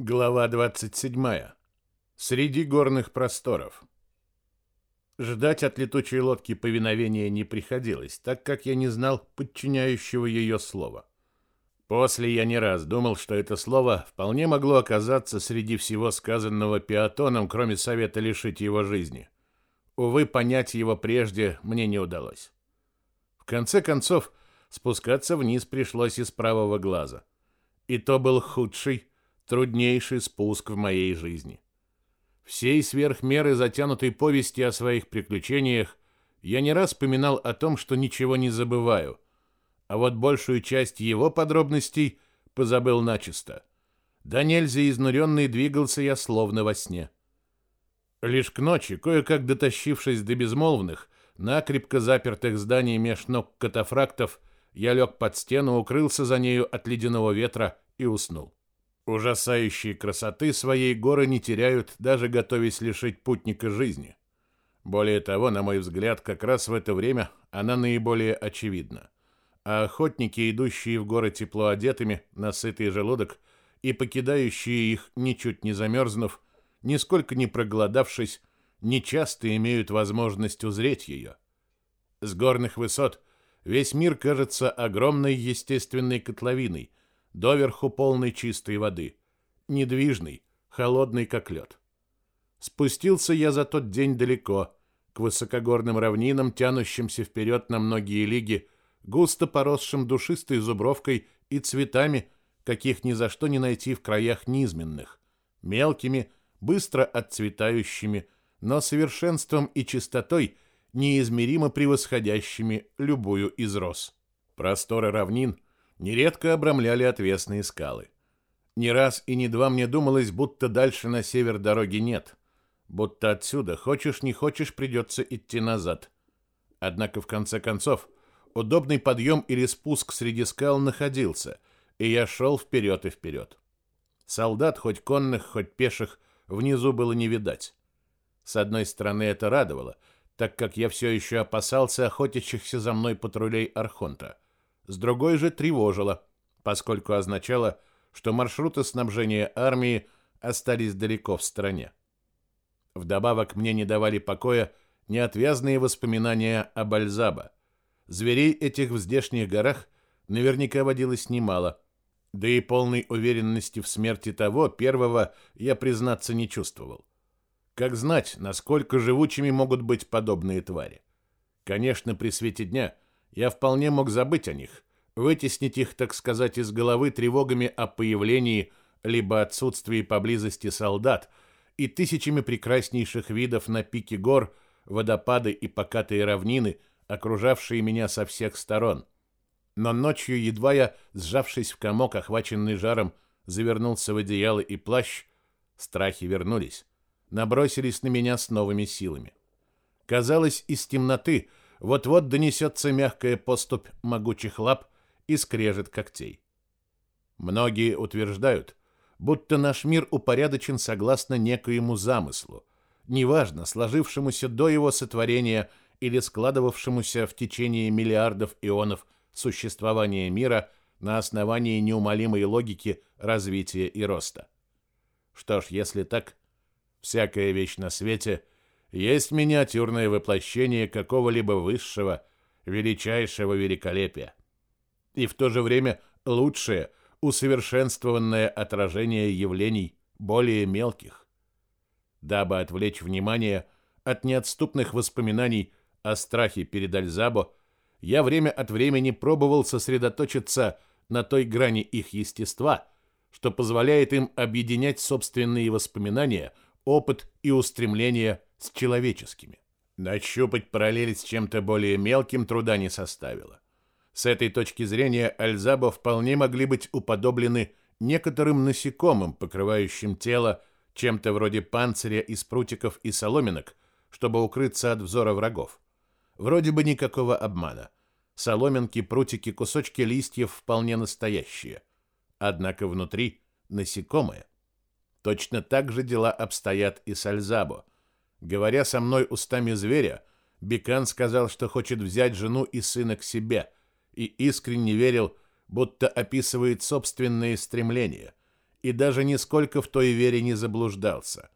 Глава 27. Среди горных просторов. Ждать от летучей лодки повиновения не приходилось, так как я не знал подчиняющего ее слова. После я не раз думал, что это слово вполне могло оказаться среди всего сказанного Пиатоном, кроме совета лишить его жизни. Увы, понять его прежде мне не удалось. В конце концов, спускаться вниз пришлось из правого глаза. И то был худший, труднейший спуск в моей жизни. Всей сверх меры затянутой повести о своих приключениях я не раз вспоминал о том, что ничего не забываю, а вот большую часть его подробностей позабыл начисто. Да нельзя изнуренный двигался я словно во сне. Лишь к ночи, кое-как дотащившись до безмолвных, накрепко запертых зданий меж ног катафрактов, я лег под стену, укрылся за нею от ледяного ветра и уснул. Ужасающей красоты своей горы не теряют, даже готовясь лишить путника жизни. Более того, на мой взгляд, как раз в это время она наиболее очевидна. А охотники, идущие в горы тепло одетыми, на желудок, и покидающие их, ничуть не замерзнув, нисколько не проголодавшись, нечасто имеют возможность узреть ее. С горных высот весь мир кажется огромной естественной котловиной, доверху полной чистой воды, недвижный, холодный как лед. Спустился я за тот день далеко, к высокогорным равнинам, тянущимся вперед на многие лиги, густо поросшим душистой зубровкой и цветами, каких ни за что не найти в краях низменных, мелкими, быстро отцветающими, но совершенством и чистотой неизмеримо превосходящими любую из роз. Просторы равнин — нередко обрамляли отвесные скалы. Не раз и не два мне думалось, будто дальше на север дороги нет, будто отсюда, хочешь не хочешь, придется идти назад. Однако в конце концов удобный подъем или спуск среди скал находился, и я шел вперед и вперед. Солдат, хоть конных, хоть пеших, внизу было не видать. С одной стороны, это радовало, так как я все еще опасался охотящихся за мной патрулей Архонта — с другой же тревожило, поскольку означало, что маршруты снабжения армии остались далеко в стороне. Вдобавок мне не давали покоя неотвязные воспоминания о Бальзаба. Зверей этих в здешних горах наверняка водилось немало, да и полной уверенности в смерти того первого я, признаться, не чувствовал. Как знать, насколько живучими могут быть подобные твари? Конечно, при свете дня – я вполне мог забыть о них, вытеснить их, так сказать, из головы тревогами о появлении либо отсутствии поблизости солдат и тысячами прекраснейших видов на пике гор, водопады и покатые равнины, окружавшие меня со всех сторон. Но ночью, едва я, сжавшись в комок, охваченный жаром, завернулся в одеяло и плащ, страхи вернулись, набросились на меня с новыми силами. Казалось, из темноты — вот-вот донесется мягкая поступь могучих лап и скрежет когтей. Многие утверждают, будто наш мир упорядочен согласно некоему замыслу, неважно, сложившемуся до его сотворения или складывавшемуся в течение миллиардов ионов существования мира на основании неумолимой логики развития и роста. Что ж, если так, всякая вещь на свете — есть миниатюрное воплощение какого-либо высшего, величайшего великолепия. И в то же время лучшее, усовершенствованное отражение явлений более мелких. Дабы отвлечь внимание от неотступных воспоминаний о страхе перед Альзабо, я время от времени пробовал сосредоточиться на той грани их естества, что позволяет им объединять собственные воспоминания, опыт и устремления с человеческими. Нащупать параллель с чем-то более мелким труда не составило. С этой точки зрения альзабо вполне могли быть уподоблены некоторым насекомым, покрывающим тело чем-то вроде панциря из прутиков и соломинок, чтобы укрыться от взора врагов. Вроде бы никакого обмана. Соломинки, прутики, кусочки листьев вполне настоящие. Однако внутри насекомое. Точно так же дела обстоят и с Альзабо. Говоря со мной устами зверя, Бекан сказал, что хочет взять жену и сына к себе, и искренне верил, будто описывает собственные стремления, и даже нисколько в той вере не заблуждался.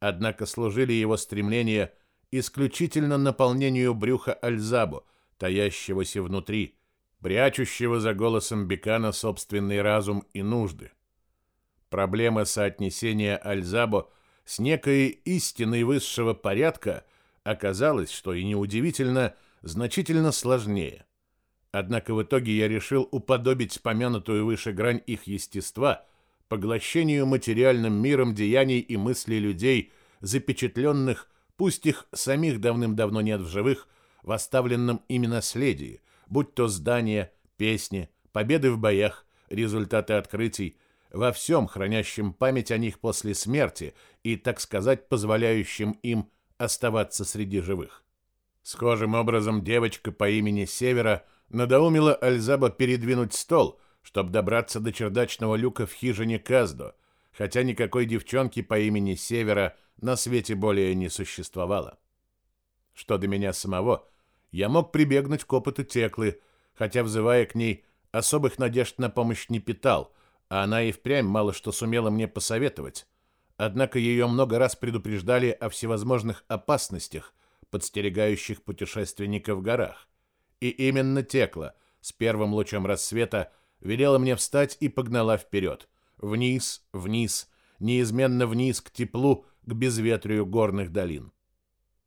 Однако служили его стремления исключительно наполнению брюха Альзабу, таящегося внутри, прячущего за голосом Бекана собственный разум и нужды. Проблема соотнесения Альзабо с некой истиной высшего порядка оказалась, что и неудивительно, значительно сложнее. Однако в итоге я решил уподобить помянутую выше грань их естества поглощению материальным миром деяний и мыслей людей, запечатленных, пусть их самих давным-давно нет в живых, в оставленном ими наследии, будь то здания, песни, победы в боях, результаты открытий, во всем хранящем память о них после смерти и, так сказать, позволяющим им оставаться среди живых. Схожим образом девочка по имени Севера надоумила Альзаба передвинуть стол, чтобы добраться до чердачного люка в хижине Каздо, хотя никакой девчонки по имени Севера на свете более не существовало. Что до меня самого, я мог прибегнуть к опыту Теклы, хотя, взывая к ней, особых надежд на помощь не питал, а она и впрямь мало что сумела мне посоветовать. Однако ее много раз предупреждали о всевозможных опасностях, подстерегающих путешественника в горах. И именно Текла с первым лучом рассвета велела мне встать и погнала вперед. Вниз, вниз, неизменно вниз к теплу, к безветрию горных долин.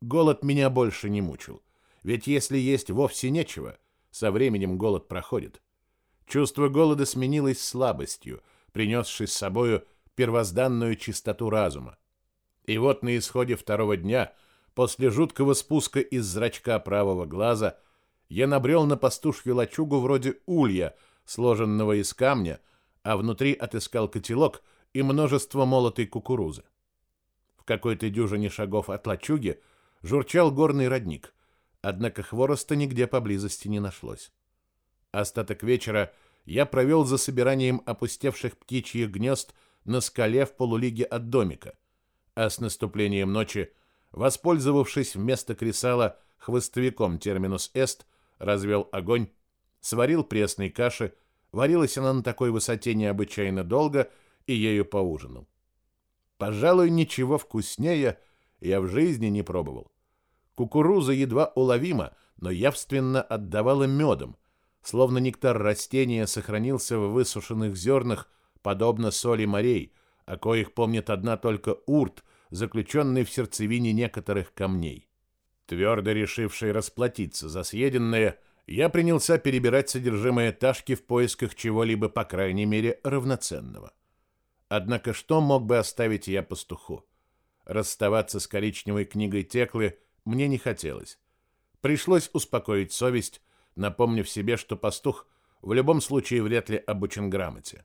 Голод меня больше не мучил. Ведь если есть вовсе нечего, со временем голод проходит. Чувство голода сменилось слабостью, принесшей с собою первозданную чистоту разума. И вот на исходе второго дня, после жуткого спуска из зрачка правого глаза, я набрел на пастушью лачугу вроде улья, сложенного из камня, а внутри отыскал котелок и множество молотой кукурузы. В какой-то дюжине шагов от лачуги журчал горный родник, однако хвороста нигде поблизости не нашлось. Остаток вечера я провел за собиранием опустевших птичьих гнезд на скале в полулиге от домика, а с наступлением ночи, воспользовавшись вместо кресала хвостовиком терминус эст, развел огонь, сварил пресной каши, варилась она на такой высоте необычайно долго, и ею поужинал. Пожалуй, ничего вкуснее я в жизни не пробовал. Кукуруза едва уловима, но явственно отдавала медом, словно нектар растения сохранился в высушенных зернах, подобно соли морей, о коих помнит одна только урт, заключенный в сердцевине некоторых камней. Твердо решивший расплатиться за съеденное, я принялся перебирать содержимое ташки в поисках чего-либо, по крайней мере, равноценного. Однако что мог бы оставить я пастуху? Расставаться с коричневой книгой Теклы мне не хотелось. Пришлось успокоить совесть, напомнив себе, что пастух в любом случае вряд ли обучен грамоте.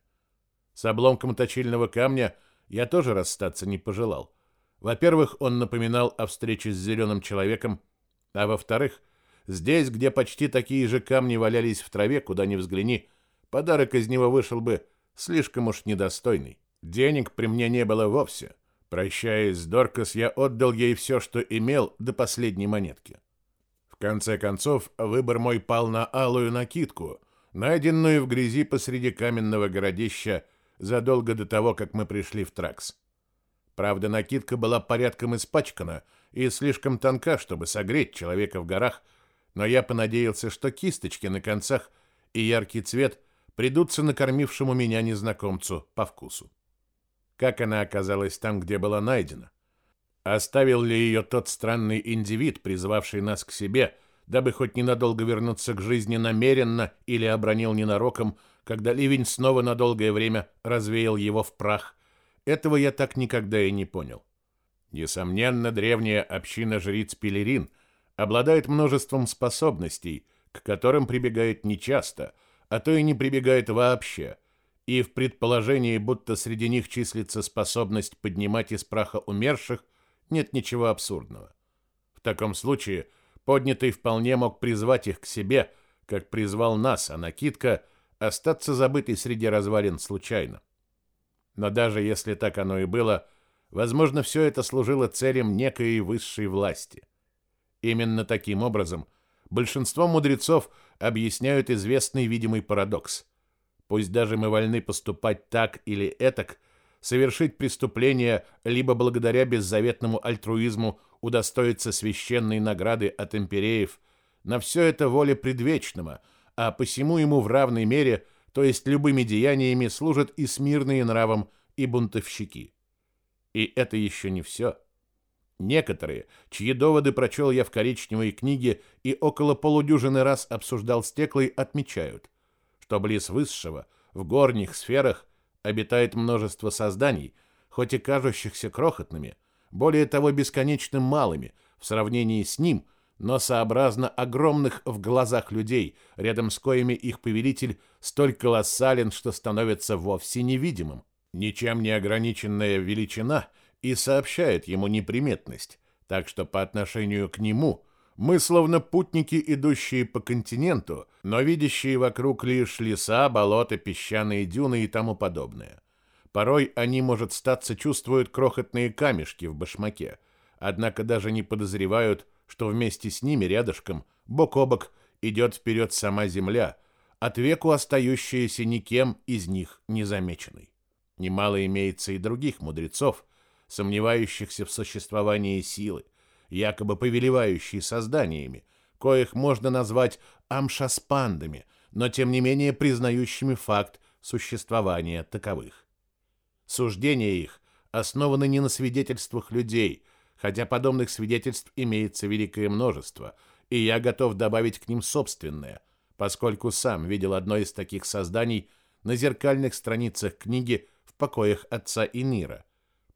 С обломком точильного камня я тоже расстаться не пожелал. Во-первых, он напоминал о встрече с зеленым человеком, а во-вторых, здесь, где почти такие же камни валялись в траве, куда ни взгляни, подарок из него вышел бы слишком уж недостойный. Денег при мне не было вовсе. Прощаясь с Доркас, я отдал ей все, что имел, до последней монетки. В конце концов, выбор мой пал на алую накидку, найденную в грязи посреди каменного городища задолго до того, как мы пришли в Тракс. Правда, накидка была порядком испачкана и слишком тонка, чтобы согреть человека в горах, но я понадеялся, что кисточки на концах и яркий цвет придутся накормившему меня незнакомцу по вкусу. Как она оказалась там, где была найдена? Оставил ли ее тот странный индивид, призвавший нас к себе, дабы хоть ненадолго вернуться к жизни намеренно или обронил ненароком, когда ливень снова на долгое время развеял его в прах? Этого я так никогда и не понял. Несомненно, древняя община жриц Пелерин обладает множеством способностей, к которым прибегает нечасто, а то и не прибегает вообще, и в предположении, будто среди них числится способность поднимать из праха умерших, нет ничего абсурдного. В таком случае поднятый вполне мог призвать их к себе, как призвал нас, а накидка остаться забытой среди развалин случайно. Но даже если так оно и было, возможно, все это служило целям некой высшей власти. Именно таким образом большинство мудрецов объясняют известный видимый парадокс. Пусть даже мы вольны поступать так или этак – совершить преступление, либо благодаря беззаветному альтруизму удостоиться священной награды от импереев, на все это воля предвечного, а посему ему в равной мере, то есть любыми деяниями, служат и смирные нравом, и бунтовщики. И это еще не все. Некоторые, чьи доводы прочел я в коричневой книге и около полудюжины раз обсуждал с Теклой, отмечают, что близ высшего, в горних сферах, обитает множество созданий, хоть и кажущихся крохотными, более того, бесконечно малыми в сравнении с ним, но сообразно огромных в глазах людей, рядом с коими их повелитель столь колоссален, что становится вовсе невидимым. Ничем не ограниченная величина — и сообщает ему неприметность, так что по отношению к нему мы словно путники, идущие по континенту, но видящие вокруг лишь леса, болота, песчаные дюны и тому подобное. Порой они, может статься, чувствуют крохотные камешки в башмаке, однако даже не подозревают, что вместе с ними рядышком, бок о бок, идет вперед сама земля, от веку остающаяся никем из них незамеченной. Немало имеется и других мудрецов, сомневающихся в существовании силы, якобы повелевающей созданиями, коих можно назвать амшаспандами, но тем не менее признающими факт существования таковых. Суждения их основаны не на свидетельствах людей, хотя подобных свидетельств имеется великое множество, и я готов добавить к ним собственное, поскольку сам видел одно из таких созданий на зеркальных страницах книги в покоях отца Инира –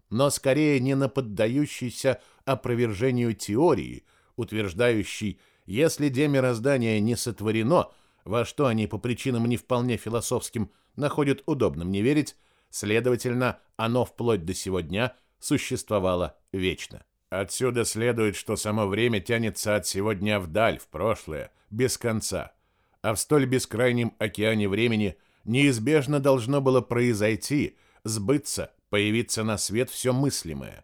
но скорее не на поддающейся опровержению теории, утверждающей, если демироздание не сотворено, во что они по причинам не вполне философским находят удобным не верить, следовательно, оно вплоть до сего дня существовало вечно. Отсюда следует, что само время тянется от сего дня вдаль, в прошлое, без конца, а в столь бескрайнем океане времени неизбежно должно было произойти, сбыться появиться на свет все мыслимое.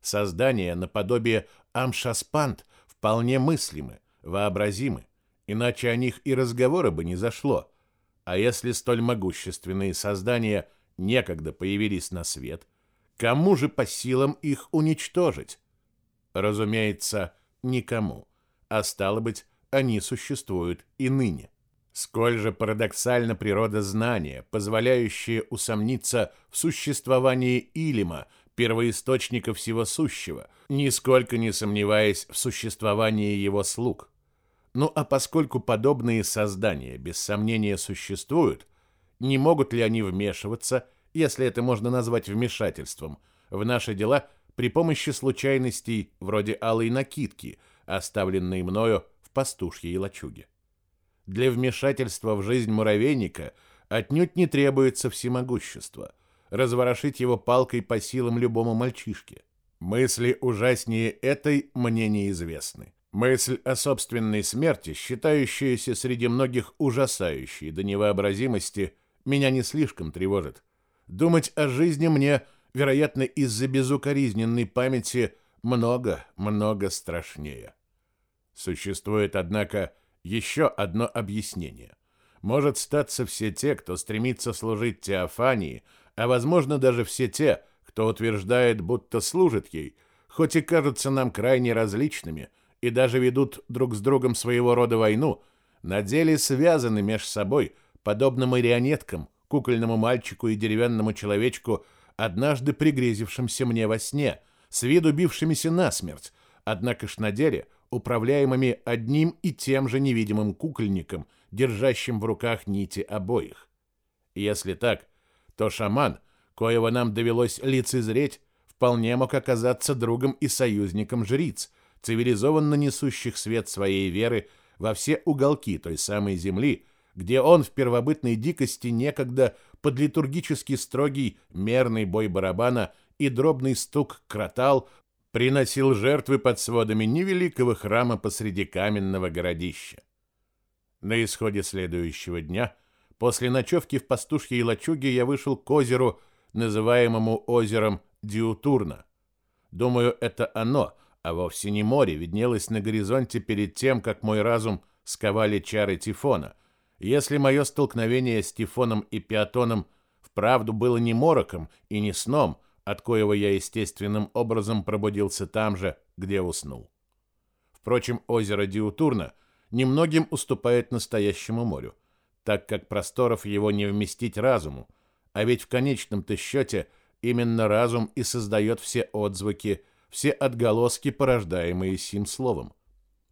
Создания наподобие Амшаспант вполне мыслимы, вообразимы, иначе о них и разговора бы не зашло. А если столь могущественные создания некогда появились на свет, кому же по силам их уничтожить? Разумеется, никому, а стало быть, они существуют и ныне. Сколь же парадоксальна природа знания, позволяющая усомниться в существовании Илима, первоисточника всего сущего, нисколько не сомневаясь в существовании его слуг. Ну а поскольку подобные создания без сомнения существуют, не могут ли они вмешиваться, если это можно назвать вмешательством, в наши дела при помощи случайностей вроде алой накидки, оставленной мною в пастушьей лачуге? Для вмешательства в жизнь муравейника отнюдь не требуется всемогущество. Разворошить его палкой по силам любому мальчишке. Мысли ужаснее этой мне неизвестны. Мысль о собственной смерти, считающаяся среди многих ужасающей до невообразимости, меня не слишком тревожит. Думать о жизни мне, вероятно, из-за безукоризненной памяти много-много страшнее. Существует, однако, еще одно объяснение. Может статься все те, кто стремится служить Теофании, а возможно даже все те, кто утверждает, будто служит ей, хоть и кажутся нам крайне различными и даже ведут друг с другом своего рода войну, на деле связаны между собой, подобно марионеткам, кукольному мальчику и деревянному человечку, однажды пригрезившимся мне во сне, с виду бившимися насмерть, однако ж на деле – управляемыми одним и тем же невидимым кукольником, держащим в руках нити обоих. Если так, то шаман, коего нам довелось лицезреть, вполне мог оказаться другом и союзником жриц, цивилизованно несущих свет своей веры во все уголки той самой земли, где он в первобытной дикости некогда под литургически строгий мерный бой барабана и дробный стук кротал приносил жертвы под сводами невеликого храма посреди каменного городища. На исходе следующего дня, после ночевки в пастушьей лачуге, я вышел к озеру, называемому озером Диутурна. Думаю, это оно, а вовсе не море, виднелось на горизонте перед тем, как мой разум сковали чары Тифона. Если мое столкновение с Тифоном и Пиатоном вправду было не мороком и не сном, от коего я естественным образом пробудился там же, где уснул. Впрочем, озеро Диутурна немногим уступает настоящему морю, так как просторов его не вместить разуму, а ведь в конечном-то счете именно разум и создает все отзвуки, все отголоски, порождаемые сим словом.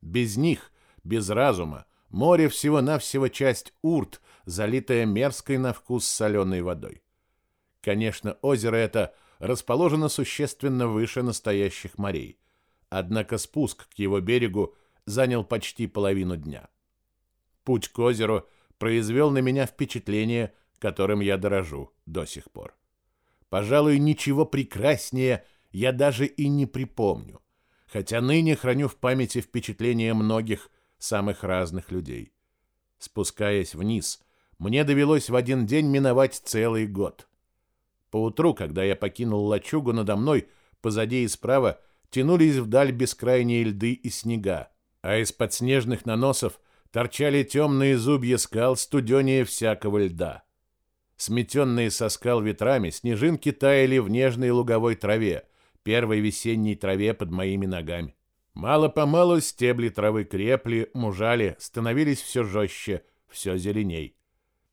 Без них, без разума, море всего-навсего часть урт, залитая мерзкой на вкус соленой водой. Конечно, озеро это расположено существенно выше настоящих морей, однако спуск к его берегу занял почти половину дня. Путь к озеру произвел на меня впечатление, которым я дорожу до сих пор. Пожалуй, ничего прекраснее я даже и не припомню, хотя ныне храню в памяти впечатления многих самых разных людей. Спускаясь вниз, мне довелось в один день миновать целый год. Поутру, когда я покинул лачугу, надо мной, позади и справа, тянулись вдаль бескрайние льды и снега, а из-под снежных наносов торчали темные зубья скал студенее всякого льда. Сметенные со скал ветрами, снежинки таяли в нежной луговой траве, первой весенней траве под моими ногами. Мало-помалу стебли травы крепли, мужали, становились все жестче, все зеленей.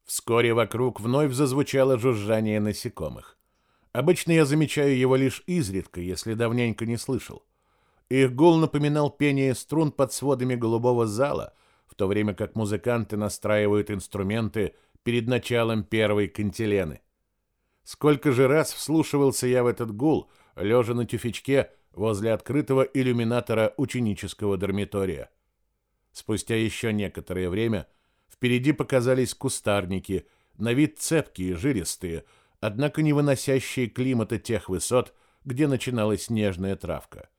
Вскоре вокруг вновь зазвучало жужжание насекомых. Обычно я замечаю его лишь изредка, если давненько не слышал. Их гул напоминал пение струн под сводами голубого зала, то время как музыканты настраивают инструменты перед началом первой кантилены. Сколько же раз вслушивался я в этот гул, лежа на тюфячке возле открытого иллюминатора ученического дармитория. Спустя еще некоторое время впереди показались кустарники, на вид цепкие, жилистые, однако не выносящие климата тех высот, где начиналась снежная травка.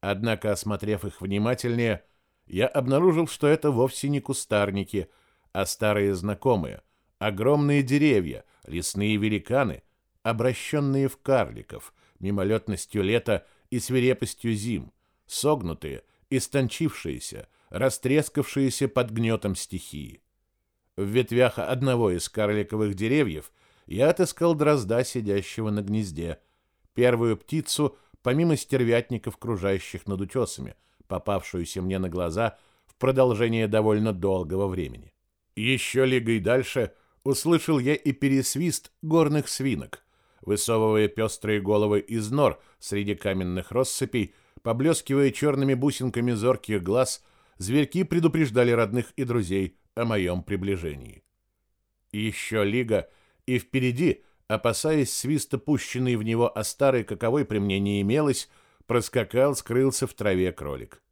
Однако, осмотрев их внимательнее, я обнаружил, что это вовсе не кустарники, а старые знакомые, Огромные деревья, лесные великаны, обращенные в карликов, мимолетностью лета и свирепостью зим, согнутые, истончившиеся, растрескавшиеся под гнетом стихии. В ветвях одного из карликовых деревьев я отыскал дрозда, сидящего на гнезде, первую птицу, помимо стервятников, кружащих над утесами, попавшуюся мне на глаза в продолжение довольно долгого времени. Еще лигой дальше — услышал я и пересвист горных свинок. Высовывая пестрые головы из нор среди каменных россыпей, поблескивая черными бусинками зорких глаз, зверьки предупреждали родных и друзей о моем приближении. еще лига, и впереди, опасаясь свиста, пущенный в него, а старой каковой при мне не имелось, проскакал, скрылся в траве кролик.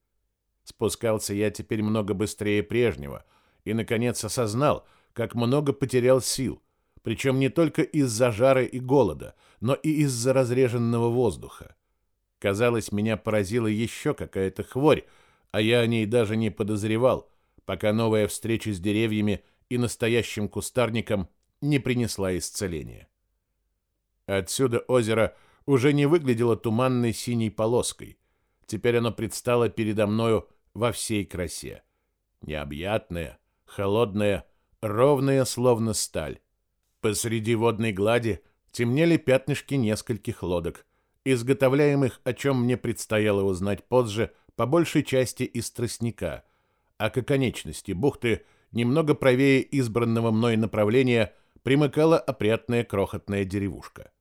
Спускался я теперь много быстрее прежнего и, наконец, осознал — как много потерял сил, причем не только из-за жары и голода, но и из-за разреженного воздуха. Казалось, меня поразила еще какая-то хворь, а я о ней даже не подозревал, пока новая встреча с деревьями и настоящим кустарником не принесла исцеления. Отсюда озеро уже не выглядело туманной синей полоской. Теперь оно предстало передо мною во всей красе. Необъятное, холодное, ровная, словно сталь. Посреди водной глади темнели пятнышки нескольких лодок, изготовляемых, о чем мне предстояло узнать позже, по большей части из тростника, а к оконечности бухты, немного правее избранного мной направления, примыкала опрятная крохотная деревушка.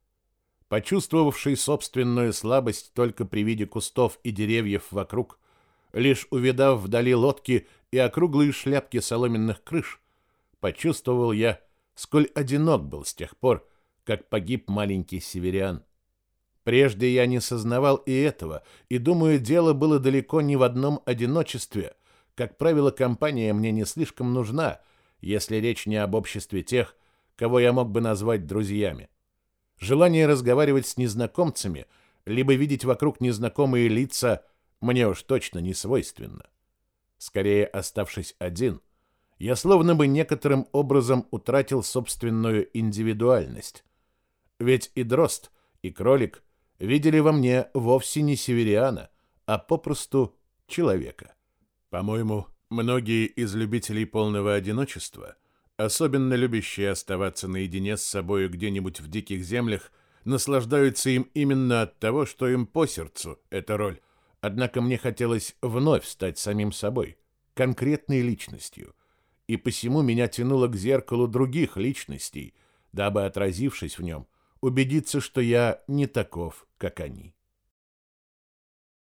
Почувствовавший собственную слабость только при виде кустов и деревьев вокруг, лишь увидав вдали лодки и округлые шляпки соломенных крыш, почувствовал я, сколь одинок был с тех пор, как погиб маленький северян. Прежде я не сознавал и этого, и, думаю, дело было далеко не в одном одиночестве. Как правило, компания мне не слишком нужна, если речь не об обществе тех, кого я мог бы назвать друзьями. Желание разговаривать с незнакомцами, либо видеть вокруг незнакомые лица, мне уж точно не свойственно. Скорее, оставшись один — я словно бы некоторым образом утратил собственную индивидуальность. Ведь и дрозд, и кролик видели во мне вовсе не севериана, а попросту человека. По-моему, многие из любителей полного одиночества особенно любящие оставаться наедине с собою где-нибудь в диких землях, наслаждаются им именно от того, что им по сердцу эта роль. Однако мне хотелось вновь стать самим собой, конкретной личностью, и посему меня тянуло к зеркалу других личностей, дабы, отразившись в нем, убедиться, что я не таков, как они.